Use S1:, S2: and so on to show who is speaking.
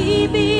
S1: He be